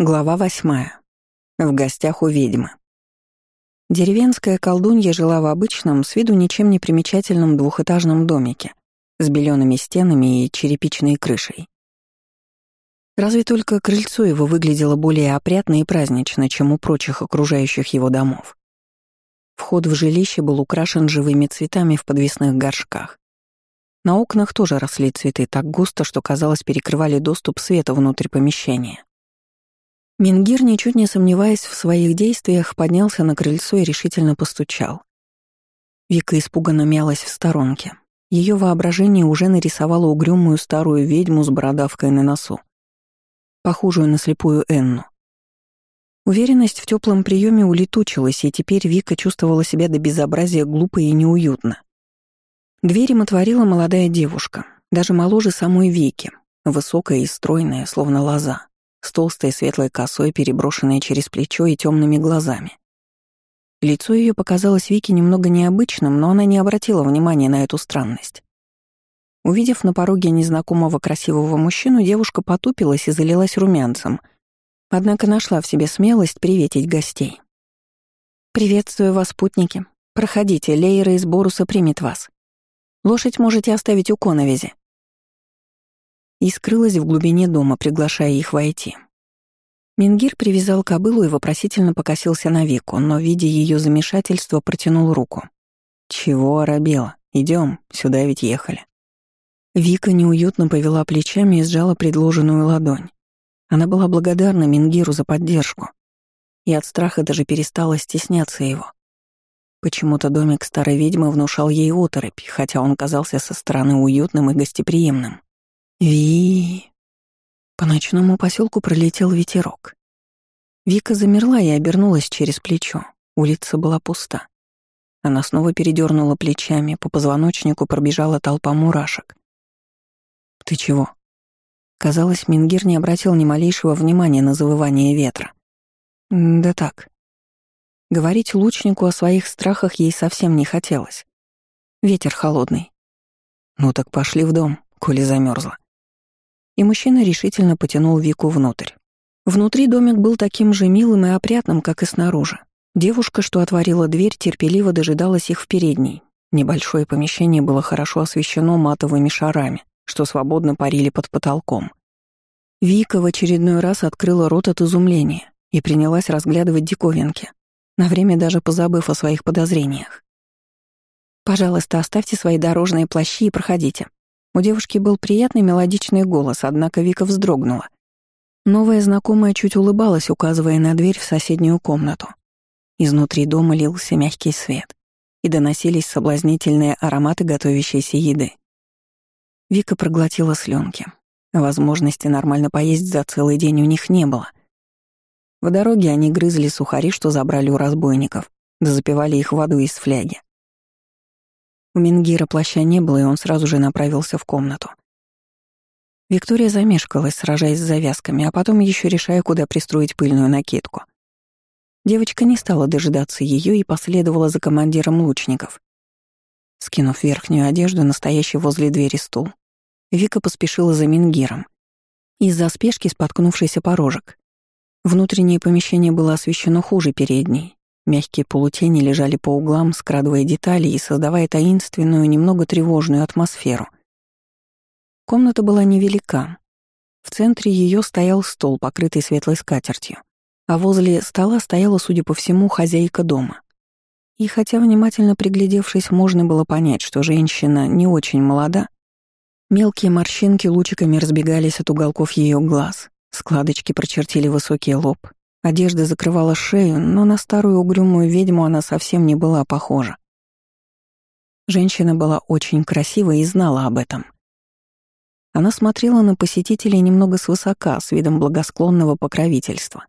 Глава восьмая. В гостях у ведьмы. Деревенская колдунья жила в обычном, с виду ничем не примечательном двухэтажном домике с белеными стенами и черепичной крышей. Разве только крыльцо его выглядело более опрятно и празднично, чем у прочих окружающих его домов. Вход в жилище был украшен живыми цветами в подвесных горшках. На окнах тоже росли цветы так густо, что, казалось, перекрывали доступ света внутрь помещения. Мингир, ничуть не сомневаясь в своих действиях, поднялся на крыльцо и решительно постучал. Вика испуганно мялась в сторонке. Ее воображение уже нарисовало угрюмую старую ведьму с бородавкой на носу, похожую на слепую Энну. Уверенность в теплом приеме улетучилась, и теперь Вика чувствовала себя до безобразия глупо и неуютно. Дверь им отворила молодая девушка, даже моложе самой Вики, высокая и стройная, словно лоза с толстой светлой косой, переброшенной через плечо и темными глазами. Лицо ее показалось Вике немного необычным, но она не обратила внимания на эту странность. Увидев на пороге незнакомого красивого мужчину, девушка потупилась и залилась румянцем, однако нашла в себе смелость приветить гостей. «Приветствую вас, путники. Проходите, Лейра из Боруса примет вас. Лошадь можете оставить у коновизи и скрылась в глубине дома, приглашая их войти. Мингир привязал кобылу и вопросительно покосился на Вику, но, видя ее замешательство, протянул руку. «Чего оробела? Идем, сюда ведь ехали». Вика неуютно повела плечами и сжала предложенную ладонь. Она была благодарна Мингиру за поддержку и от страха даже перестала стесняться его. Почему-то домик старой ведьмы внушал ей оторопь, хотя он казался со стороны уютным и гостеприимным. Ви... По ночному поселку пролетел ветерок. Вика замерла и обернулась через плечо. Улица была пуста. Она снова передернула плечами, по позвоночнику пробежала толпа мурашек. «Ты чего?» Казалось, Мингир не обратил ни малейшего внимания на завывание ветра. «Да так». Говорить лучнику о своих страхах ей совсем не хотелось. Ветер холодный. «Ну так пошли в дом, коли замерзла и мужчина решительно потянул Вику внутрь. Внутри домик был таким же милым и опрятным, как и снаружи. Девушка, что отворила дверь, терпеливо дожидалась их в передней. Небольшое помещение было хорошо освещено матовыми шарами, что свободно парили под потолком. Вика в очередной раз открыла рот от изумления и принялась разглядывать диковинки, на время даже позабыв о своих подозрениях. «Пожалуйста, оставьте свои дорожные плащи и проходите», у девушки был приятный мелодичный голос, однако Вика вздрогнула. Новая знакомая чуть улыбалась, указывая на дверь в соседнюю комнату. Изнутри дома лился мягкий свет, и доносились соблазнительные ароматы готовящейся еды. Вика проглотила слюнки. Возможности нормально поесть за целый день у них не было. В дороге они грызли сухари, что забрали у разбойников, да запивали их водой из фляги. У Мингира плаща не было, и он сразу же направился в комнату. Виктория замешкалась, сражаясь с завязками, а потом еще решая, куда пристроить пыльную накидку. Девочка не стала дожидаться ее и последовала за командиром лучников. Скинув верхнюю одежду, настоящий возле двери стул, Вика поспешила за Мингиром. Из-за спешки споткнувшийся порожек. Внутреннее помещение было освещено хуже передней, Мягкие полутени лежали по углам, скрадывая детали и создавая таинственную, немного тревожную атмосферу. Комната была невелика. В центре ее стоял стол, покрытый светлой скатертью, а возле стола стояла, судя по всему, хозяйка дома. И хотя, внимательно приглядевшись, можно было понять, что женщина не очень молода, мелкие морщинки лучиками разбегались от уголков ее глаз, складочки прочертили высокий лоб, Одежда закрывала шею, но на старую угрюмую ведьму она совсем не была похожа. Женщина была очень красива и знала об этом. Она смотрела на посетителей немного свысока, с видом благосклонного покровительства,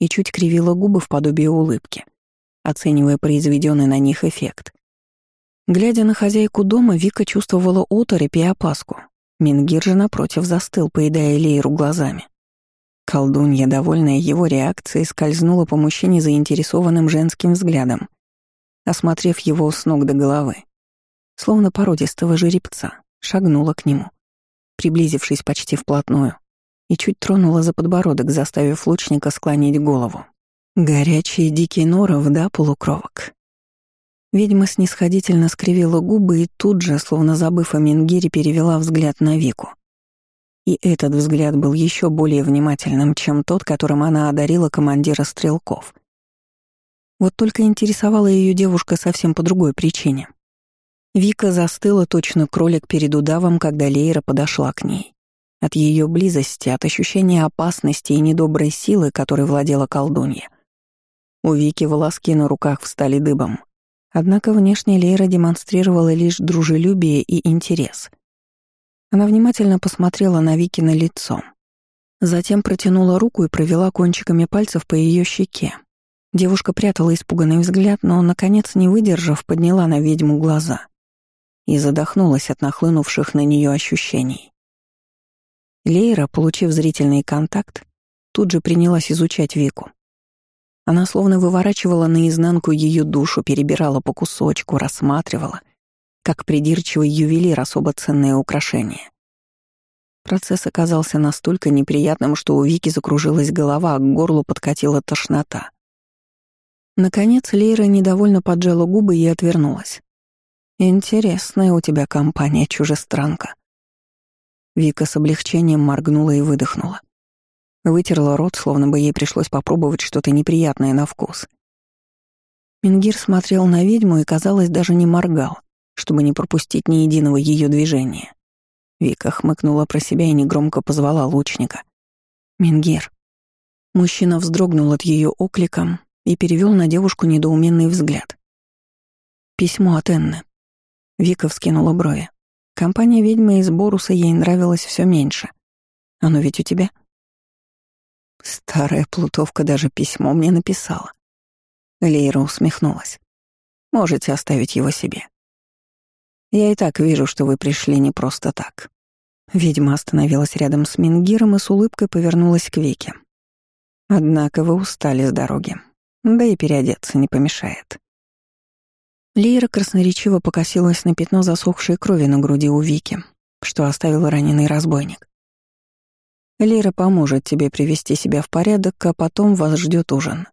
и чуть кривила губы в подобие улыбки, оценивая произведенный на них эффект. Глядя на хозяйку дома, Вика чувствовала оторопь и опаску. Мингир же, напротив, застыл, поедая Лейру глазами. Колдунья, довольная его реакцией, скользнула по мужчине заинтересованным женским взглядом, осмотрев его с ног до головы. Словно породистого жеребца, шагнула к нему, приблизившись почти вплотную, и чуть тронула за подбородок, заставив лучника склонить голову. Горячие дикие норов, да, полукровок. Ведьма снисходительно скривила губы и тут же, словно забыв о Мингире, перевела взгляд на Вику. И этот взгляд был еще более внимательным, чем тот, которым она одарила командира стрелков. Вот только интересовала ее девушка совсем по другой причине. Вика застыла точно кролик перед удавом, когда Лейра подошла к ней. От ее близости, от ощущения опасности и недоброй силы, которой владела колдунья. У Вики волоски на руках встали дыбом. Однако внешне Лейра демонстрировала лишь дружелюбие и интерес. Она внимательно посмотрела на Вики на лицо. Затем протянула руку и провела кончиками пальцев по ее щеке. Девушка прятала испуганный взгляд, но, наконец, не выдержав, подняла на ведьму глаза и задохнулась от нахлынувших на нее ощущений. Лейра, получив зрительный контакт, тут же принялась изучать Вику. Она словно выворачивала наизнанку ее душу, перебирала по кусочку, рассматривала, как придирчивый ювелир особо ценное украшение. Процесс оказался настолько неприятным, что у Вики закружилась голова, а к горлу подкатила тошнота. Наконец Лейра недовольно поджала губы и отвернулась. «Интересная у тебя компания, чужестранка». Вика с облегчением моргнула и выдохнула. Вытерла рот, словно бы ей пришлось попробовать что-то неприятное на вкус. Мингир смотрел на ведьму и, казалось, даже не моргал, чтобы не пропустить ни единого ее движения. Вика хмыкнула про себя и негромко позвала лучника. «Мингир». Мужчина вздрогнул от ее оклика и перевел на девушку недоуменный взгляд. «Письмо от Энны». Вика вскинула брови. Компания ведьмы из Боруса ей нравилась все меньше. «Оно ведь у тебя?» Старая плутовка даже письмо мне написала. Лейра усмехнулась. Можете оставить его себе. Я и так вижу, что вы пришли не просто так. Ведьма остановилась рядом с Мингиром и с улыбкой повернулась к Вике. Однако вы устали с дороги. Да и переодеться не помешает. Лейра красноречиво покосилась на пятно засохшей крови на груди у Вики, что оставил раненый разбойник. Лира поможет тебе привести себя в порядок, а потом вас ждет ужин.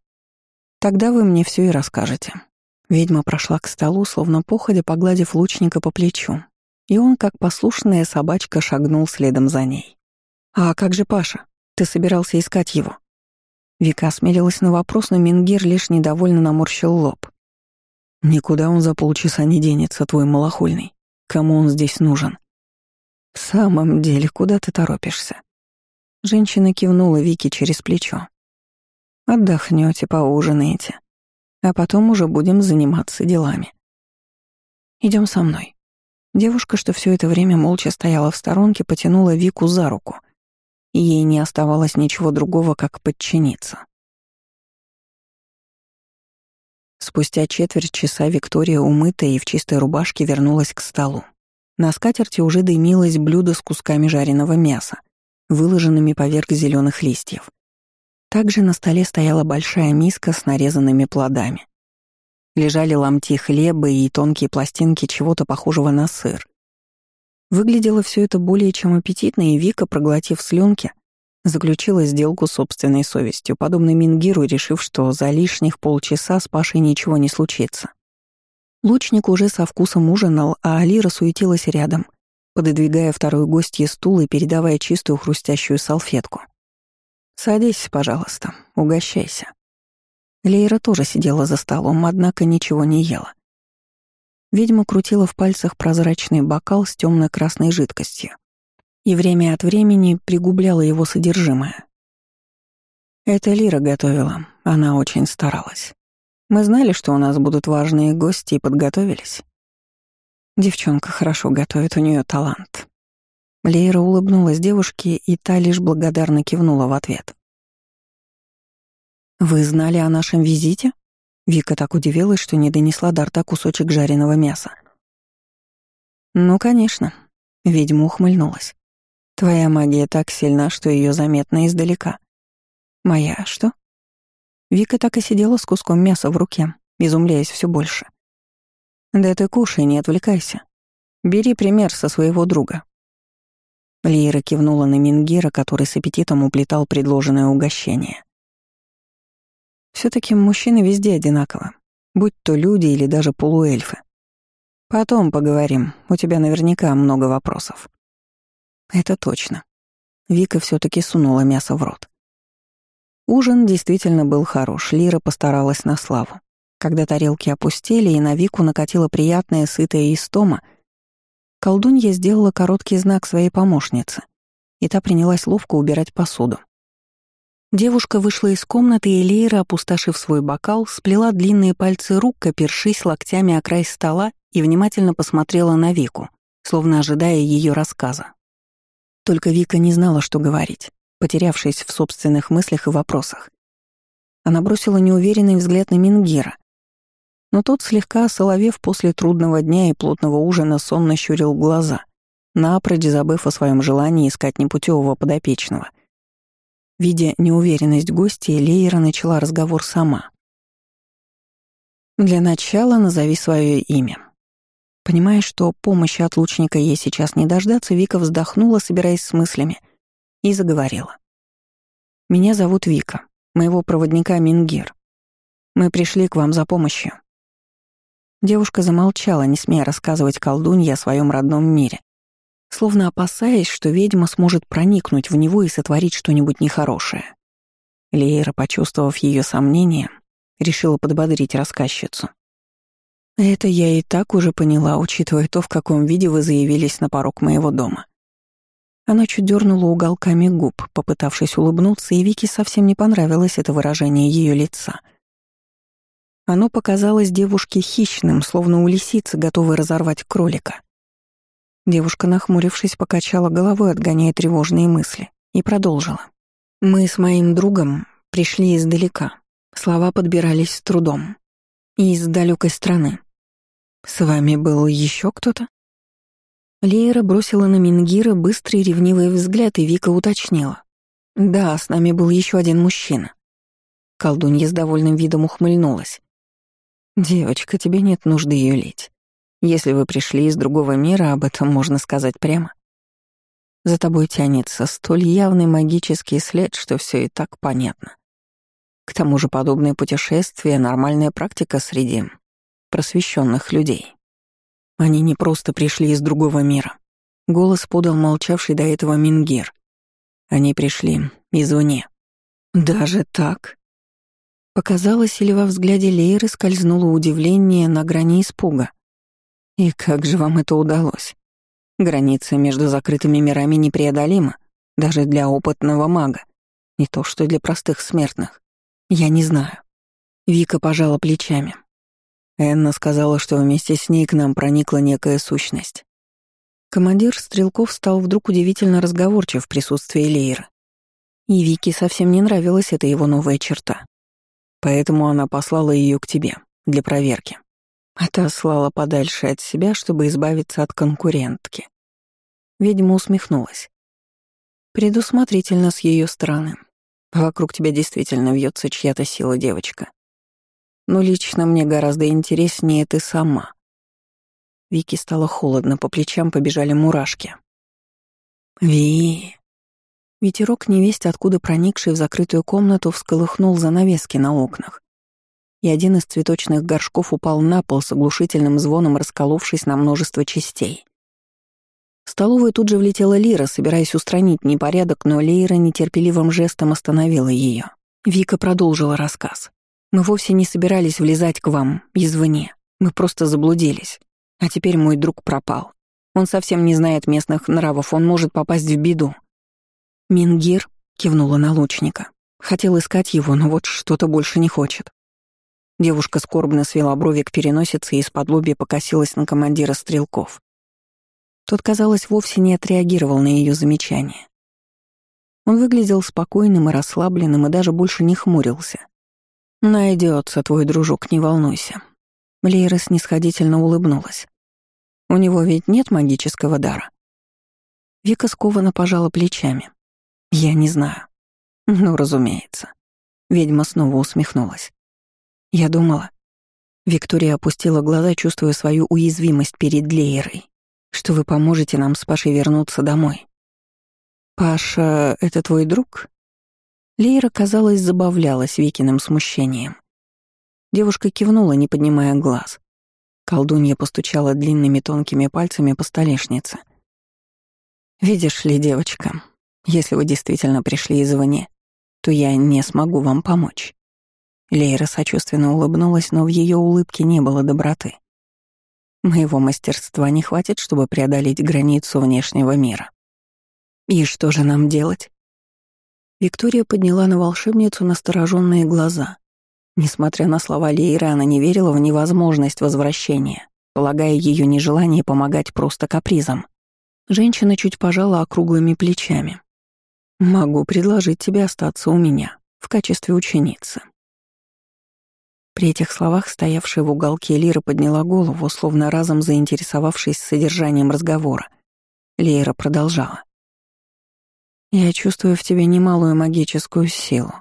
Тогда вы мне все и расскажете». Ведьма прошла к столу, словно походя, погладив лучника по плечу, и он, как послушная собачка, шагнул следом за ней. «А как же Паша? Ты собирался искать его?» Вика осмелилась на вопрос, но Мингир лишь недовольно наморщил лоб. «Никуда он за полчаса не денется, твой малохольный. Кому он здесь нужен?» «В самом деле, куда ты торопишься?» Женщина кивнула Вике через плечо. Отдохнете, поужинаете, а потом уже будем заниматься делами. Идем со мной. Девушка, что все это время молча стояла в сторонке, потянула Вику за руку, и ей не оставалось ничего другого, как подчиниться. Спустя четверть часа Виктория, умытая и в чистой рубашке, вернулась к столу. На скатерти уже дымилось блюдо с кусками жареного мяса, выложенными поверх зеленых листьев. Также на столе стояла большая миска с нарезанными плодами. Лежали ломти хлеба и тонкие пластинки чего-то похожего на сыр. Выглядело все это более чем аппетитно, и Вика, проглотив слюнки, заключила сделку с собственной совестью, подобно Мингиру, решив, что за лишних полчаса с Пашей ничего не случится. Лучник уже со вкусом ужинал, а Алира суетилась рядом, пододвигая второй гостье стул и передавая чистую хрустящую салфетку. «Садись, пожалуйста, угощайся». Лейра тоже сидела за столом, однако ничего не ела. Ведьма крутила в пальцах прозрачный бокал с темно-красной жидкостью и время от времени пригубляла его содержимое. Это Лира готовила, она очень старалась. Мы знали, что у нас будут важные гости и подготовились. Девчонка хорошо готовит, у нее талант. Лейра улыбнулась девушке, и та лишь благодарно кивнула в ответ. «Вы знали о нашем визите?» Вика так удивилась, что не донесла до рта кусочек жареного мяса. «Ну, конечно», — ведьма ухмыльнулась. «Твоя магия так сильна, что ее заметно издалека». «Моя что?» Вика так и сидела с куском мяса в руке, изумляясь все больше. «Да ты кушай, не отвлекайся. Бери пример со своего друга». Лейра кивнула на Мингира, который с аппетитом уплетал предложенное угощение. все таки мужчины везде одинаковы, будь то люди или даже полуэльфы. Потом поговорим, у тебя наверняка много вопросов. Это точно. Вика все таки сунула мясо в рот. Ужин действительно был хорош, Лира постаралась на славу. Когда тарелки опустили и на Вику накатила приятная сытая истома, колдунья сделала короткий знак своей помощнице, и та принялась ловко убирать посуду. Девушка вышла из комнаты, и Лейра, опустошив свой бокал, сплела длинные пальцы рук, опершись локтями о край стола и внимательно посмотрела на Вику, словно ожидая ее рассказа. Только Вика не знала, что говорить, потерявшись в собственных мыслях и вопросах. Она бросила неуверенный взгляд на Мингира. Но тот, слегка соловев после трудного дня и плотного ужина, сонно щурил глаза, напрочь забыв о своем желании искать непутевого подопечного. Видя неуверенность гостей, Лейра начала разговор сама. «Для начала назови свое имя», Понимая, что помощи от лучника ей сейчас не дождаться, Вика вздохнула, собираясь с мыслями, и заговорила. «Меня зовут Вика, моего проводника Мингир. Мы пришли к вам за помощью». Девушка замолчала, не смея рассказывать колдунье о своем родном мире, словно опасаясь, что ведьма сможет проникнуть в него и сотворить что-нибудь нехорошее. Лейра, почувствовав ее сомнения, решила подбодрить рассказчицу. Это я и так уже поняла, учитывая то, в каком виде вы заявились на порог моего дома. Она чуть дернула уголками губ, попытавшись улыбнуться, и Вике совсем не понравилось это выражение ее лица. Оно показалось девушке хищным, словно у лисицы, готовой разорвать кролика. Девушка, нахмурившись, покачала головой, отгоняя тревожные мысли, и продолжила. «Мы с моим другом пришли издалека. Слова подбирались с трудом. И из далекой страны. «С вами был еще кто-то?» Лейра бросила на Мингира быстрый ревнивый взгляд, и Вика уточнила. «Да, с нами был еще один мужчина». Колдунья с довольным видом ухмыльнулась. «Девочка, тебе нет нужды ее лить. Если вы пришли из другого мира, об этом можно сказать прямо. За тобой тянется столь явный магический след, что все и так понятно. К тому же подобные путешествия — нормальная практика среди просвещенных людей. Они не просто пришли из другого мира. Голос подал молчавший до этого Мингир. Они пришли извне. Даже так? Показалось, или во взгляде Лейры скользнуло удивление на грани испуга. И как же вам это удалось? Граница между закрытыми мирами непреодолима, даже для опытного мага. Не то что для простых смертных. Я не знаю. Вика пожала плечами. Энна сказала, что вместе с ней к нам проникла некая сущность. Командир Стрелков стал вдруг удивительно разговорчив в присутствии Лейры. И Вике совсем не нравилась эта его новая черта. Поэтому она послала ее к тебе, для проверки. А та слала подальше от себя, чтобы избавиться от конкурентки. Ведьма усмехнулась. Предусмотрительно с ее стороны. Вокруг тебя действительно вьется чья-то сила, девочка. Но лично мне гораздо интереснее ты сама. Вики стало холодно, по плечам побежали мурашки. Ви. Ветерок невесть, откуда проникший в закрытую комнату, всколыхнул занавески на окнах. И один из цветочных горшков упал на пол с оглушительным звоном, расколовшись на множество частей. В столовую тут же влетела Лира, собираясь устранить непорядок, но Лейра нетерпеливым жестом остановила ее. Вика продолжила рассказ. Мы вовсе не собирались влезать к вам извне. Мы просто заблудились. А теперь мой друг пропал. Он совсем не знает местных нравов, он может попасть в беду. Мингир кивнула на лучника. Хотел искать его, но вот что-то больше не хочет. Девушка скорбно свела брови к переносице и из-под покосилась на командира стрелков. Тот, казалось, вовсе не отреагировал на ее замечание. Он выглядел спокойным и расслабленным и даже больше не хмурился. Найдется твой дружок, не волнуйся. Лейра снисходительно улыбнулась. У него ведь нет магического дара. Вика скованно пожала плечами. Я не знаю. Ну, разумеется. Ведьма снова усмехнулась. Я думала. Виктория опустила глаза, чувствуя свою уязвимость перед Лейрой, что вы поможете нам с Пашей вернуться домой. «Паша — это твой друг?» Лейра, казалось, забавлялась Викиным смущением. Девушка кивнула, не поднимая глаз. Колдунья постучала длинными тонкими пальцами по столешнице. «Видишь ли, девочка, если вы действительно пришли извне, то я не смогу вам помочь». Лейра сочувственно улыбнулась, но в ее улыбке не было доброты. Моего мастерства не хватит, чтобы преодолеть границу внешнего мира. И что же нам делать? Виктория подняла на волшебницу настороженные глаза. Несмотря на слова Лейры, она не верила в невозможность возвращения, полагая ее нежелание помогать просто капризом. Женщина чуть пожала округлыми плечами. «Могу предложить тебе остаться у меня в качестве ученицы». При этих словах стоявшая в уголке Лира подняла голову, словно разом заинтересовавшись содержанием разговора. Лейра продолжала. «Я чувствую в тебе немалую магическую силу,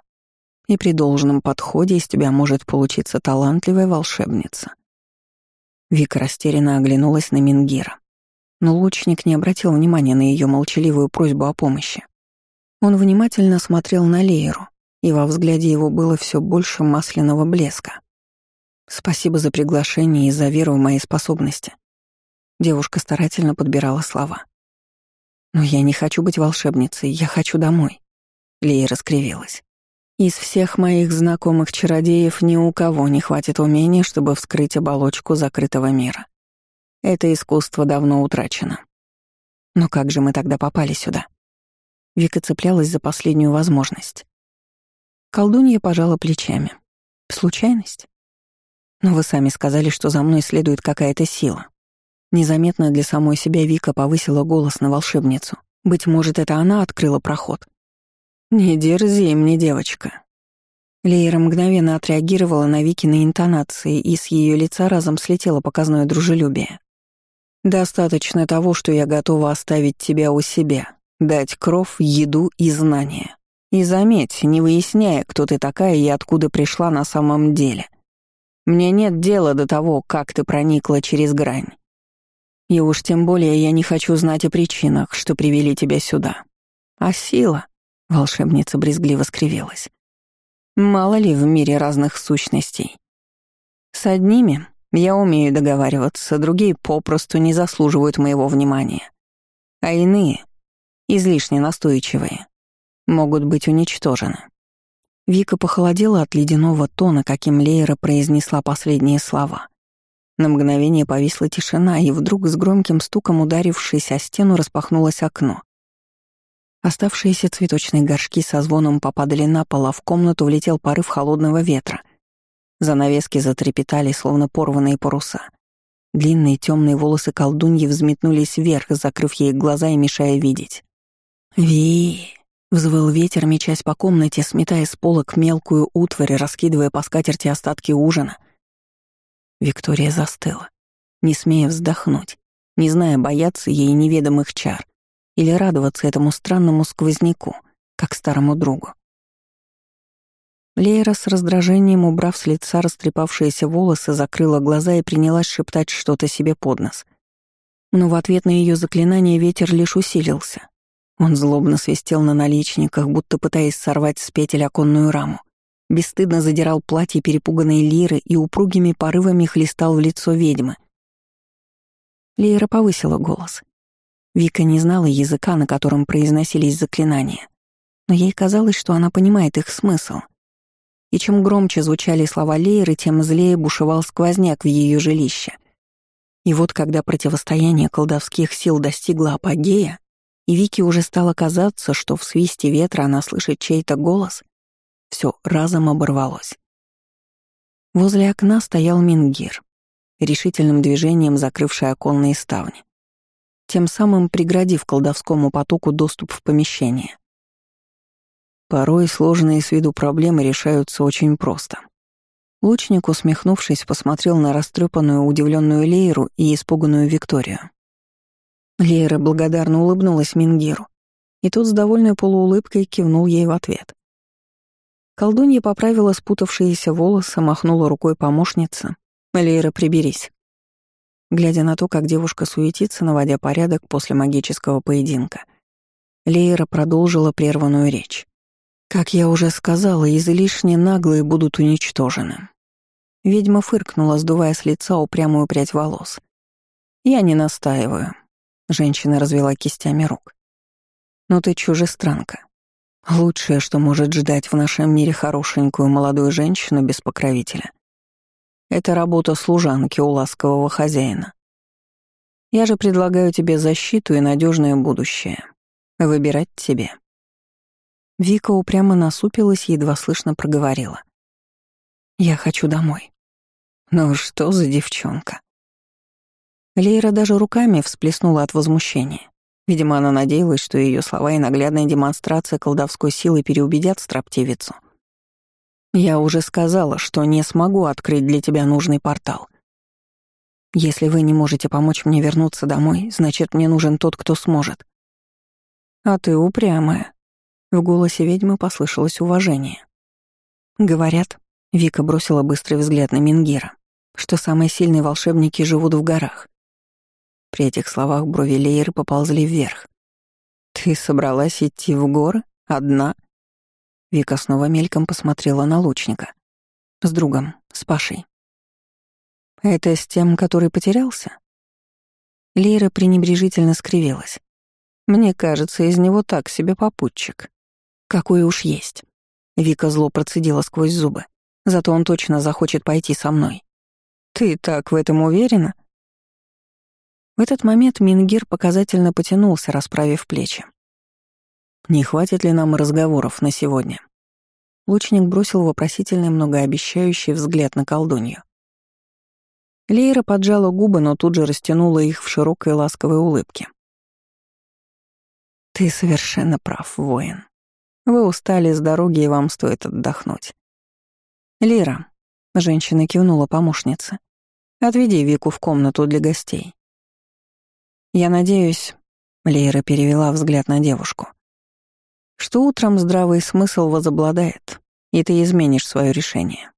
и при должном подходе из тебя может получиться талантливая волшебница». Вика растерянно оглянулась на Мингира но лучник не обратил внимания на ее молчаливую просьбу о помощи. Он внимательно смотрел на Лейру, и во взгляде его было все больше масляного блеска. «Спасибо за приглашение и за веру в мои способности». Девушка старательно подбирала слова. «Но я не хочу быть волшебницей, я хочу домой». Лейра скривилась. «Из всех моих знакомых чародеев ни у кого не хватит умения, чтобы вскрыть оболочку закрытого мира. Это искусство давно утрачено. Но как же мы тогда попали сюда? Вика цеплялась за последнюю возможность. Колдунья пожала плечами. Случайность? Но вы сами сказали, что за мной следует какая-то сила. Незаметно для самой себя Вика повысила голос на волшебницу. Быть может, это она открыла проход. «Не дерзи мне, девочка». Лейра мгновенно отреагировала на Викины интонации, и с ее лица разом слетело показное дружелюбие. Достаточно того, что я готова оставить тебя у себя, дать кров, еду и знания. И заметь, не выясняя, кто ты такая и откуда пришла на самом деле. Мне нет дела до того, как ты проникла через грань. И уж тем более я не хочу знать о причинах, что привели тебя сюда. А сила, — волшебница брезгливо скривилась, — мало ли в мире разных сущностей. С одними я умею договариваться, другие попросту не заслуживают моего внимания. А иные, излишне настойчивые, могут быть уничтожены. Вика похолодела от ледяного тона, каким Лейра произнесла последние слова. На мгновение повисла тишина, и вдруг с громким стуком ударившись о стену распахнулось окно. Оставшиеся цветочные горшки со звоном попадали на пол, а в комнату влетел порыв холодного ветра — Занавески затрепетали, словно порванные паруса. Длинные темные волосы колдуньи взметнулись вверх, закрыв ей глаза и мешая видеть. Ви взвыл ветер, мечась по комнате, сметая с полок мелкую утварь, раскидывая по скатерти остатки ужина. Виктория застыла, не смея вздохнуть, не зная, бояться ей неведомых чар или радоваться этому странному сквозняку, как старому другу. Лейра с раздражением, убрав с лица растрепавшиеся волосы, закрыла глаза и принялась шептать что-то себе под нос. Но в ответ на ее заклинание ветер лишь усилился. Он злобно свистел на наличниках, будто пытаясь сорвать с петель оконную раму. Бесстыдно задирал платье перепуганной Лиры и упругими порывами хлестал в лицо ведьмы. Лейра повысила голос. Вика не знала языка, на котором произносились заклинания, но ей казалось, что она понимает их смысл — и чем громче звучали слова Лейры, тем злее бушевал сквозняк в ее жилище. И вот когда противостояние колдовских сил достигло апогея, и Вике уже стало казаться, что в свисте ветра она слышит чей-то голос, все разом оборвалось. Возле окна стоял Мингир, решительным движением закрывший оконные ставни, тем самым преградив колдовскому потоку доступ в помещение. Порой сложные с виду проблемы решаются очень просто. Лучник, усмехнувшись, посмотрел на растрепанную, удивленную Лейру и испуганную Викторию. Лейра благодарно улыбнулась Мингиру, и тот с довольной полуулыбкой кивнул ей в ответ. Колдунья поправила спутавшиеся волосы, махнула рукой помощница. «Лейра, приберись». Глядя на то, как девушка суетится, наводя порядок после магического поединка — Лейра продолжила прерванную речь. «Как я уже сказала, излишне наглые будут уничтожены». Ведьма фыркнула, сдувая с лица упрямую прядь волос. «Я не настаиваю», — женщина развела кистями рук. «Но ты чужестранка. Лучшее, что может ждать в нашем мире хорошенькую молодую женщину без покровителя, это работа служанки у ласкового хозяина. Я же предлагаю тебе защиту и надежное будущее. Выбирать тебе». Вика упрямо насупилась и едва слышно проговорила. «Я хочу домой». «Ну что за девчонка?» Лейра даже руками всплеснула от возмущения. Видимо, она надеялась, что ее слова и наглядная демонстрация колдовской силы переубедят строптивицу. «Я уже сказала, что не смогу открыть для тебя нужный портал. Если вы не можете помочь мне вернуться домой, значит, мне нужен тот, кто сможет. «А ты упрямая». В голосе ведьмы послышалось уважение. «Говорят», — Вика бросила быстрый взгляд на Мингира, «что самые сильные волшебники живут в горах». При этих словах брови Лейры поползли вверх. «Ты собралась идти в горы? Одна?» Вика снова мельком посмотрела на лучника. «С другом, с Пашей». «Это с тем, который потерялся?» Лейра пренебрежительно скривилась. Мне кажется, из него так себе попутчик. Какой уж есть. Вика зло процедила сквозь зубы. Зато он точно захочет пойти со мной. Ты так в этом уверена? В этот момент Мингир показательно потянулся, расправив плечи. «Не хватит ли нам разговоров на сегодня?» Лучник бросил вопросительный многообещающий взгляд на колдунью. Лейра поджала губы, но тут же растянула их в широкой ласковой улыбке. Ты совершенно прав, воин. Вы устали с дороги, и вам стоит отдохнуть. Лира, женщина кивнула помощнице, отведи Вику в комнату для гостей. Я надеюсь, Лира перевела взгляд на девушку, что утром здравый смысл возобладает, и ты изменишь свое решение.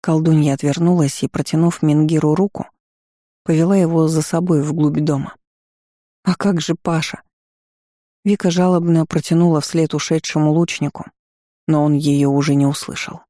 Колдунья отвернулась и, протянув Мингиру руку, повела его за собой вглубь дома. «А как же Паша?» Вика жалобно протянула вслед ушедшему лучнику, но он ее уже не услышал.